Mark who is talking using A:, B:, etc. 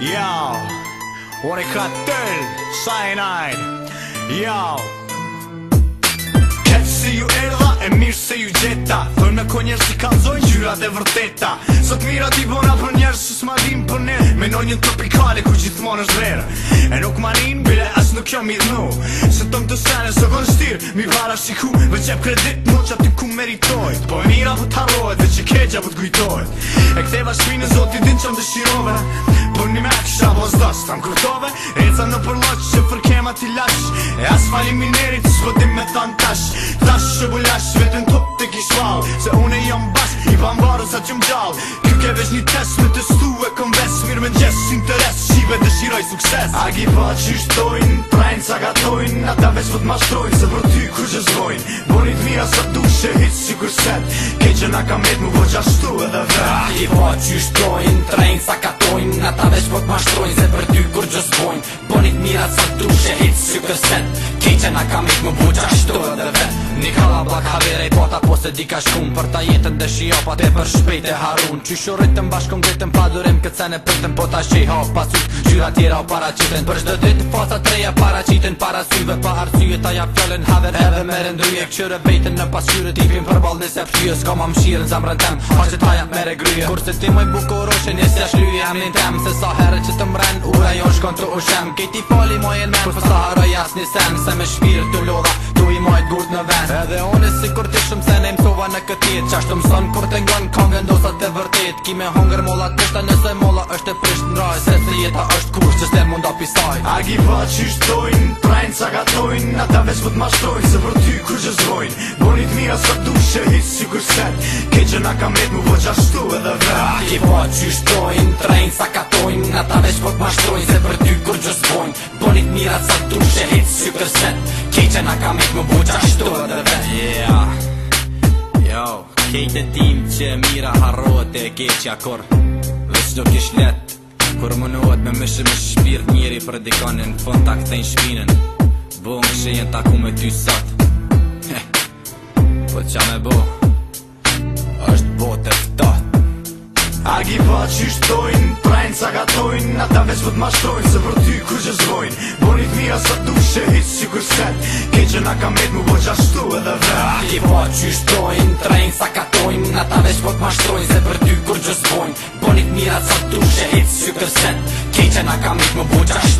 A: yo What a cartel, cyanide, yo Këtë si ju erdha, e mirë se ju gjeta Thoj me ko njerë si kalzojnë gjyra e vërteta Sot mira ti bona për njerë së s'ma dim për ne Menoj një topikale ku gjithmonë është verë E nuk marin, bile as nuk jam i dhnu Se tëm të sene, së gënë shtirë, mi para shiku Ve qep kredit, Në që aty ku meritojt Po mira për po të harojt, ve që kegja për po të gujtojt E këtheva shpinë, në zotit din që më dëshirove Për një mek shabo zdo tam kërtove eca në përloq që fërkema t'i lash E as fali minerit së shkotim me than tash Tash shë bu vetën të të kish Se une jam bash i pan varu sa që m'gjall ke vesh një tes me të stu e këm ves Mirë me n'gjes si n'teres Shqipe të sukses Agi ki fa që shtojn Prajnë sa gatojn A ta vesh vë t'mashtrojn Se për ty kur që zvojn Bonit mira sa du shë hit si kur set Ke që na mu vo qashtu edhe vet A ki që shtojn Trajnë sa ka Nga ta veç po të Se për ty kur
B: gjësë bojnë Bonit mirat së të tru që hitë se na kam ik më buqa shtu edhe vet Nikala blak havere i pota po se di ka shkun Për ta jetën dhe shio pa te për shpejt e harun Qysho rritëm bashkëm gritëm pa durim këtë sene përtëm Po ta shqej ha pasus gjyra tjera o para qitën Për shdo dit fasa treja para qitën para syve Pa arsyje ta jap fjallin haver edhe me rëndryje Këqyre bejtën në pasyre tipin për bal nëse pëshyje Ska ma mshirë në tem Pa që ta jap mere gryje Kurse ti moj bukoroshe njësja shlyje amnin tem Se sa herë që të mren ura jon shkon të ushem Kejti fali moj e në men Për shpirë të lodha Tu i mojt gurt në vend Edhe une si kur shumë se ne imtova në këtit Qashtu mëson kur të ngon kongë ndosa të vërtit Ki me hunger molla shta, nëse molla
C: është e prisht në raj Sepse jeta është kur që s'te mund apisaj Agi va që shtojnë, prajnë sa gatojnë ta veç vë ma shtojnë, se për ty kur që zvojnë Bonit mira sa dushe, hisë si kur set Ke që na ka met mu vë qashtu edhe ve Agi va që shtojnë, prajnë sa gatojnë se ty Se na kam ik më buqa qështu dhe dhe Yeah Yo kejt e tim që mira harrojt e keqja kor Vesh do kish let Kur më me mëshë me shpirt njeri për dikonin Fën ta këthejn shpinen Bo më shë jenë ta me ty sot Po qa me bo është bo e fëtat A gi pa qështojnë Prajnë sa gatojnë Ata veç vët po ma shtojnë Se për ty kur që zvojnë Bo Sa t'u shë hitë sy kërë set Këj që në kamit më boqa po shlu edhe vrat Ti po që ishtë dojnë,
D: trejnë, sakatojnë Në ta veç po t'mashtojnë, zepër ty kur gjësbojnë Bonit mirat sa t'u shë hitë sy kërë set Këj që në kamit më boqa po shlu